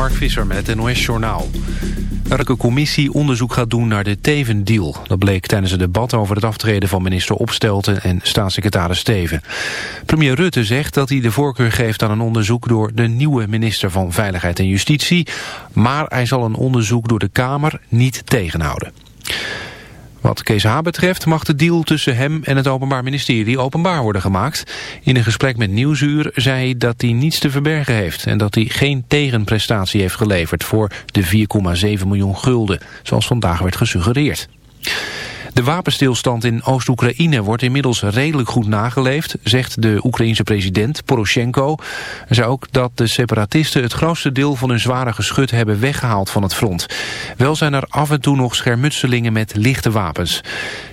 Mark Visser met het NOS-journaal. Welke commissie onderzoek gaat doen naar de Teven-deal. Dat bleek tijdens het debat over het aftreden van minister Opstelten en staatssecretaris Steven. Premier Rutte zegt dat hij de voorkeur geeft aan een onderzoek door de nieuwe minister van Veiligheid en Justitie. Maar hij zal een onderzoek door de Kamer niet tegenhouden. Wat Kees H. betreft mag de deal tussen hem en het Openbaar Ministerie openbaar worden gemaakt. In een gesprek met Nieuwsuur zei hij dat hij niets te verbergen heeft... en dat hij geen tegenprestatie heeft geleverd voor de 4,7 miljoen gulden... zoals vandaag werd gesuggereerd. De wapenstilstand in Oost-Oekraïne wordt inmiddels redelijk goed nageleefd, zegt de Oekraïense president Poroshenko. Hij zei ook dat de separatisten het grootste deel van hun zware geschut hebben weggehaald van het front. Wel zijn er af en toe nog schermutselingen met lichte wapens.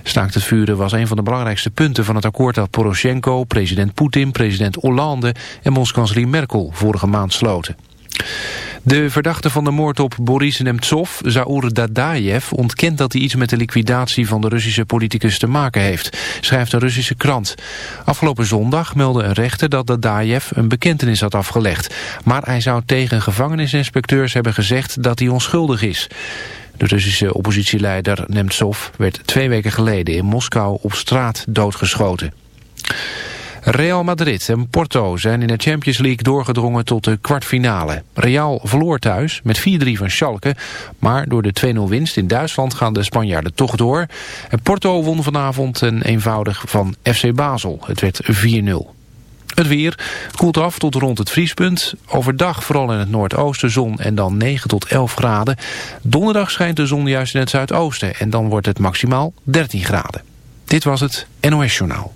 Staakt het vuren was een van de belangrijkste punten van het akkoord dat Poroshenko, president Poetin, president Hollande en bondskanselier Merkel vorige maand sloten. De verdachte van de moord op Boris Nemtsov, Zaur Dadaev, ontkent dat hij iets met de liquidatie van de Russische politicus te maken heeft, schrijft een Russische krant. Afgelopen zondag meldde een rechter dat Dadaev een bekentenis had afgelegd, maar hij zou tegen gevangenisinspecteurs hebben gezegd dat hij onschuldig is. De Russische oppositieleider Nemtsov werd twee weken geleden in Moskou op straat doodgeschoten. Real Madrid en Porto zijn in de Champions League doorgedrongen tot de kwartfinale. Real verloor thuis met 4-3 van Schalke, maar door de 2-0 winst in Duitsland gaan de Spanjaarden toch door. En Porto won vanavond een eenvoudig van FC Basel. Het werd 4-0. Het weer koelt af tot rond het vriespunt. Overdag vooral in het noordoosten zon en dan 9 tot 11 graden. Donderdag schijnt de zon juist in het zuidoosten en dan wordt het maximaal 13 graden. Dit was het NOS Journaal.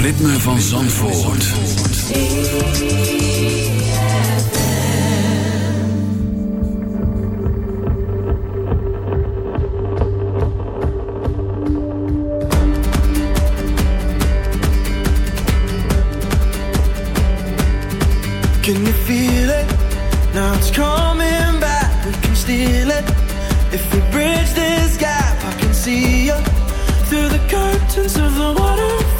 ritme van Zandvoort. Can you feel it? Now it's coming back. We can steal it. If we bridge this gap, I can see you through the curtains of the waterfall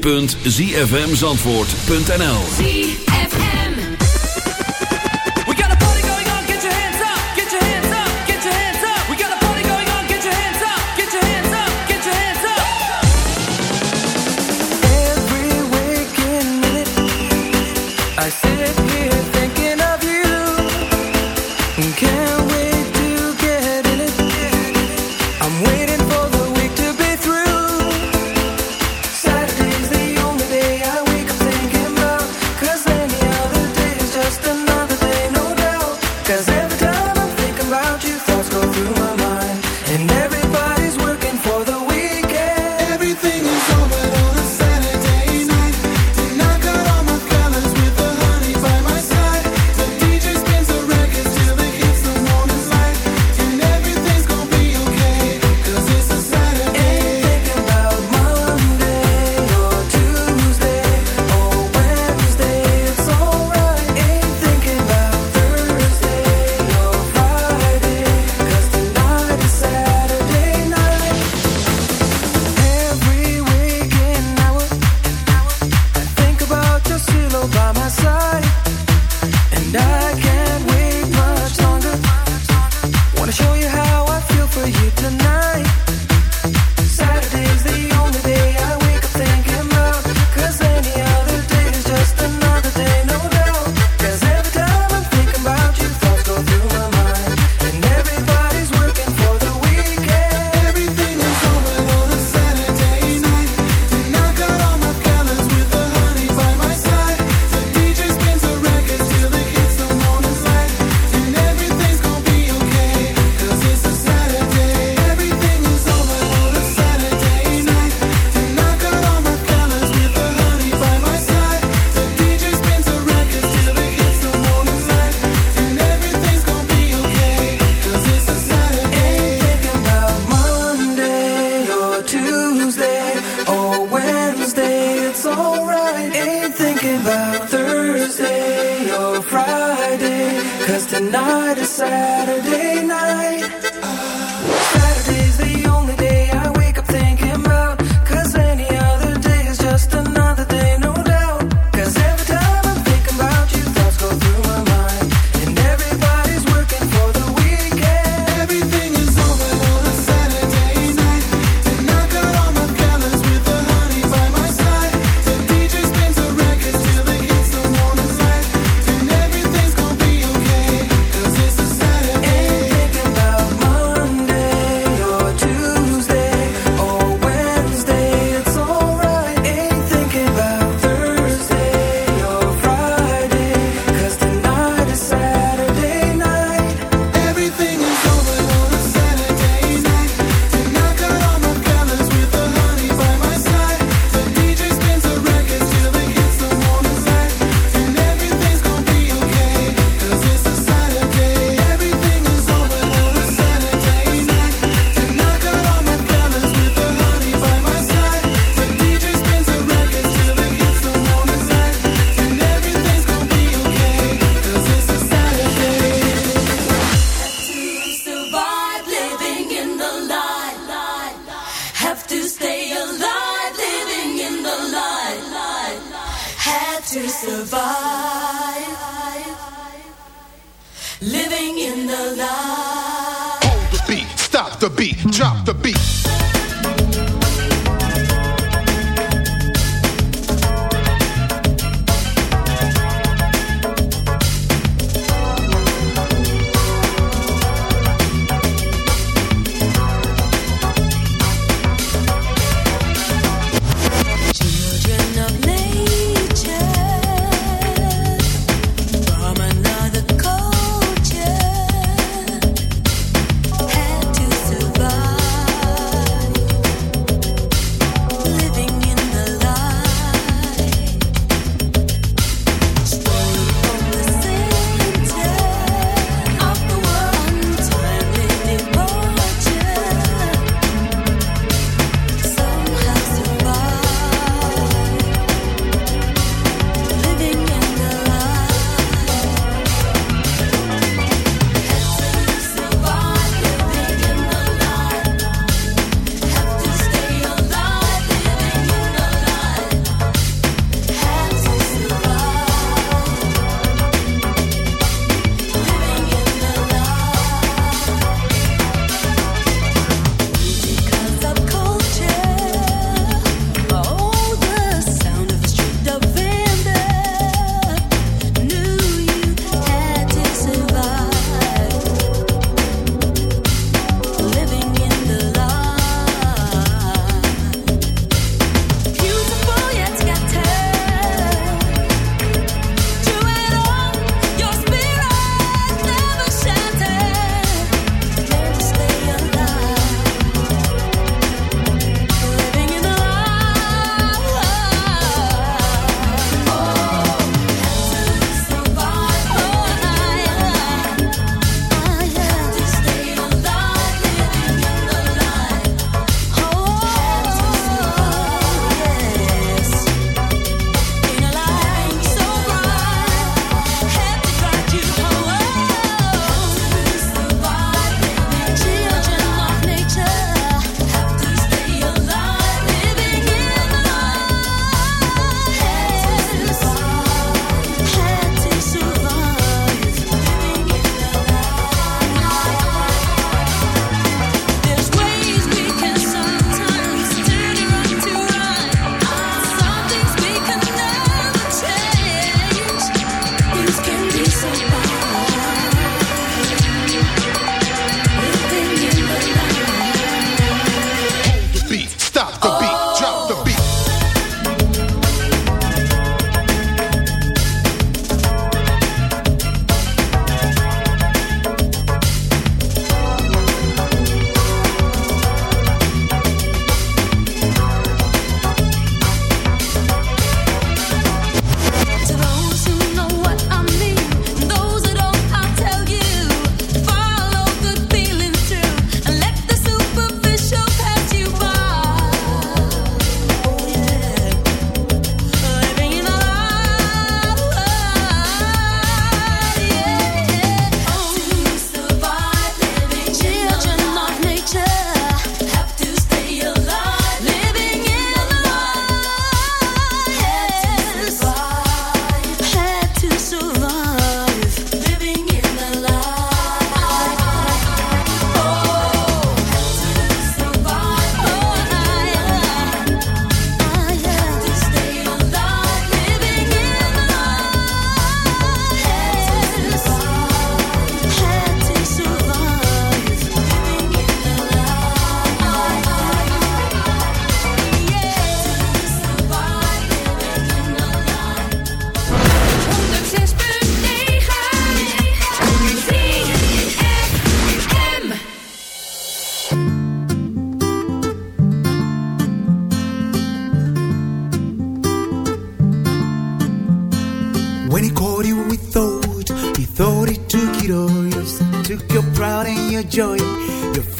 www.zfmzandvoort.nl Saturday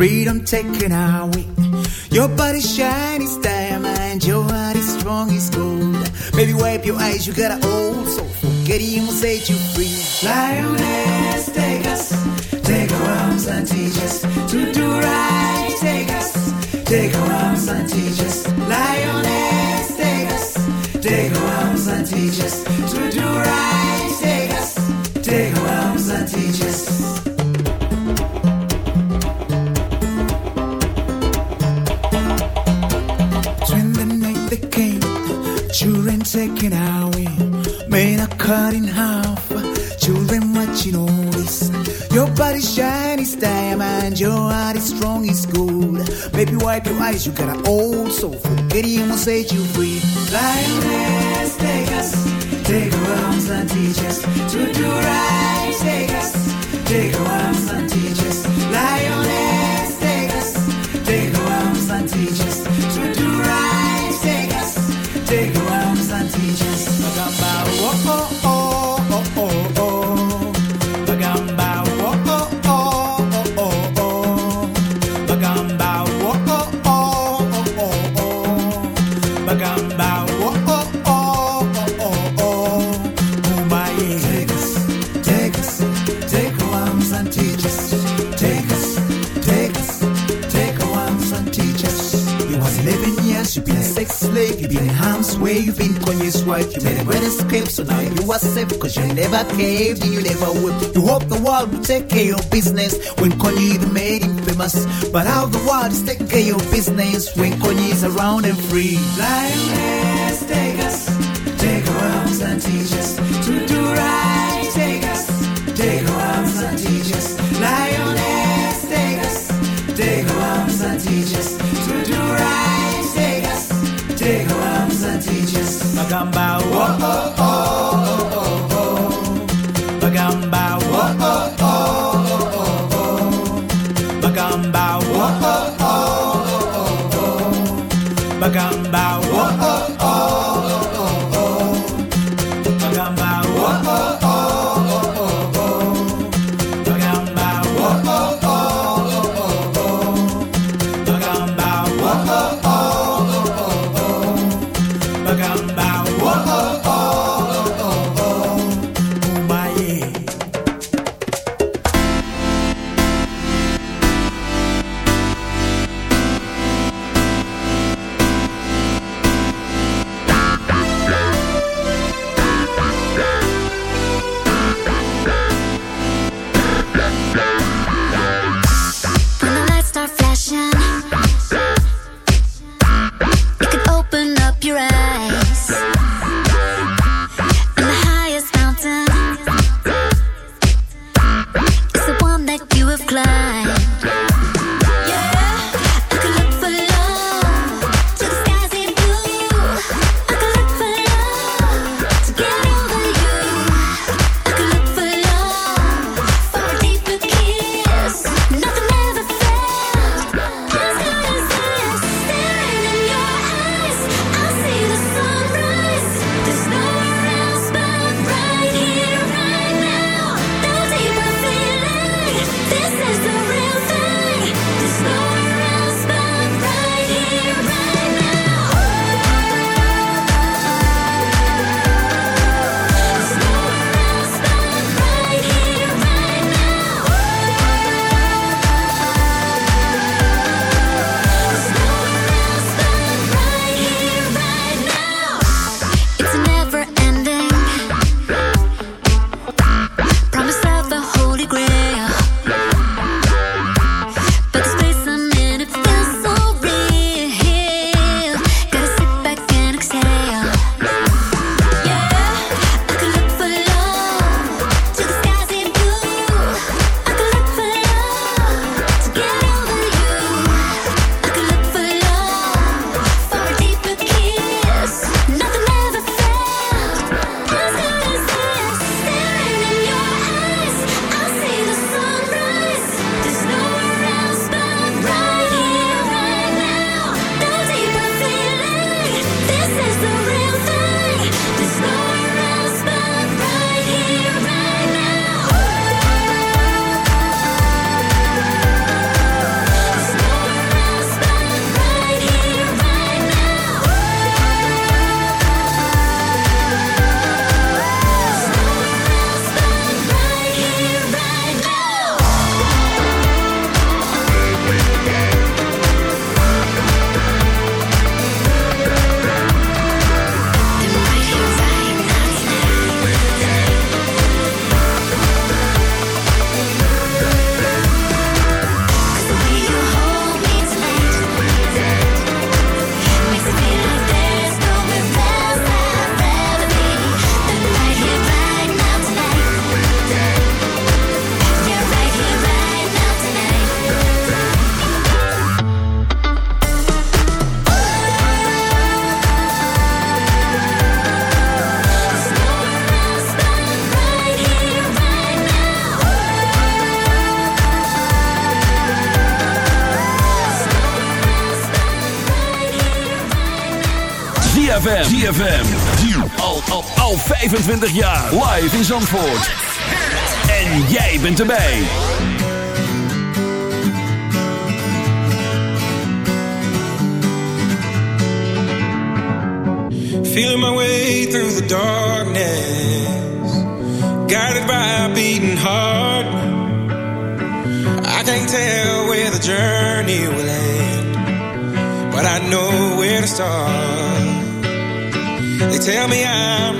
freedom taken away. Your body shine as diamond, your heart is strong as gold. Baby, wipe your eyes, you got an old soul. Forget him will set you free. Lioness, take us, take our arms and teach us to do right. Take us, take our arms and teach us. Lioness, take us, take our arms and teach us. Taken away, men are cut in half. Children watching all this. Your body shiny as diamond, your heart is strong as gold. Baby, wipe your eyes, you got an old soul. Forget him will set you free. Lioness, take us, take our arms and teach us to do right. Take us, take our arms and teach us. Lioness, take us, take our arms and teach us Nagabawoko now you are safe, cause you never caved and you never whipped. You hope the world will take care of business when Kanye made him famous. But how the world is taking care of business when Kanye is around and free. Lioness, take us, take our arms and teach us to do right. Take us, take our arms and teach us. Lioness, take us, take our arms and teach us to do right. Take us, take our arms and teach us. Bagamba, whoa, oh, oh, 25 jaar. Live in Zandvoort. En jij bent erbij. Feeling my way through the darkness. Guided by a beating heart. I can't tell where the journey will end. But I know where to start. They tell me I'm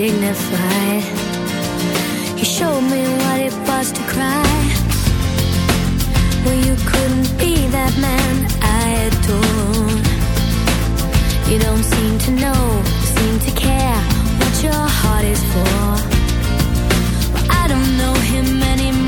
dignified. You showed me what it was to cry. Well, you couldn't be that man I adore. You don't seem to know, seem to care what your heart is for. Well, I don't know him anymore.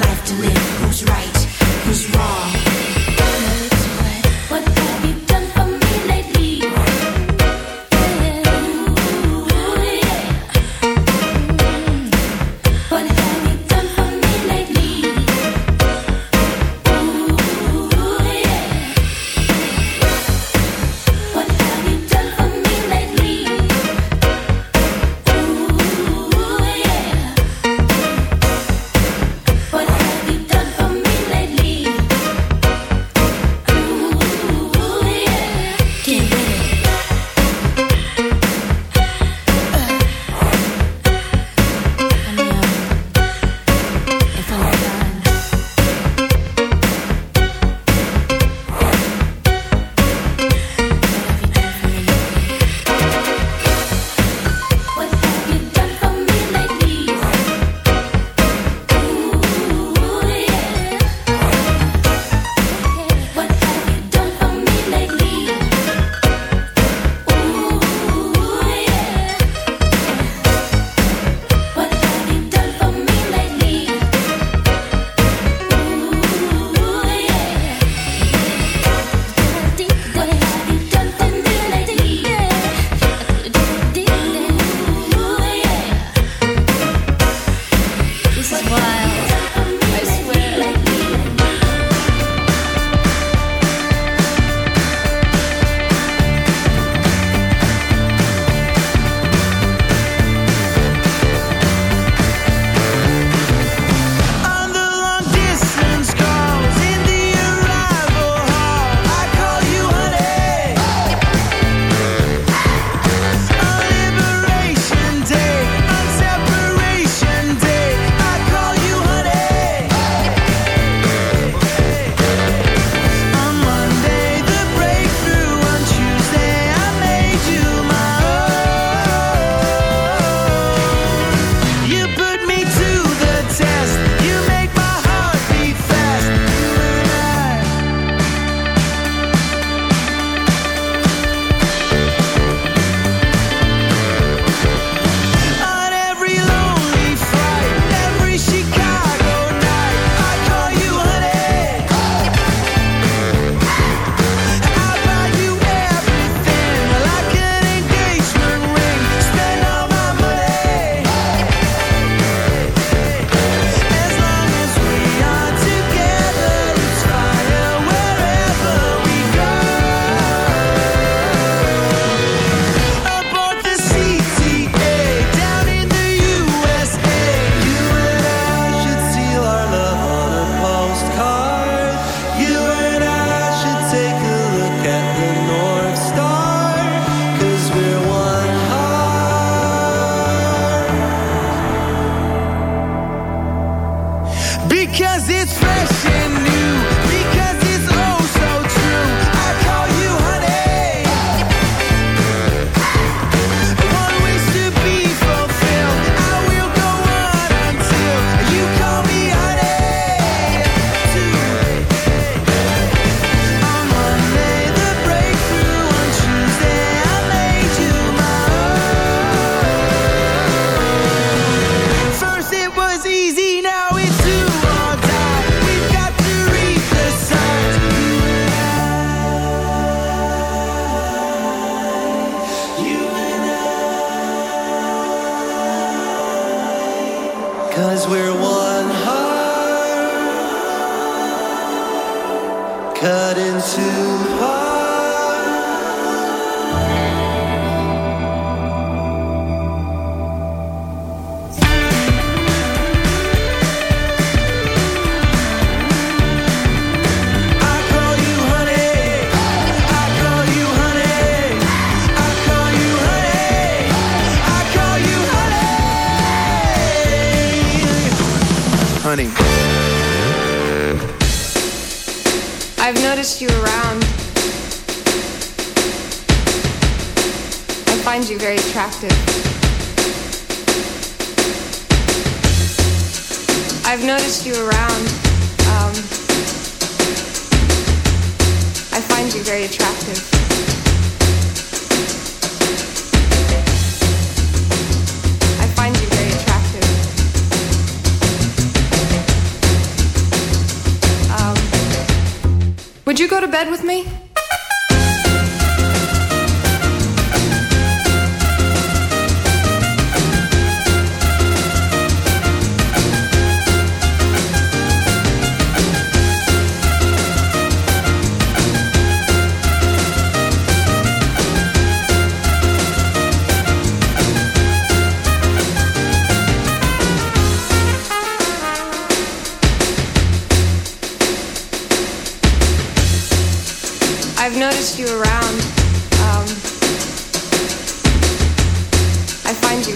life to live. Who's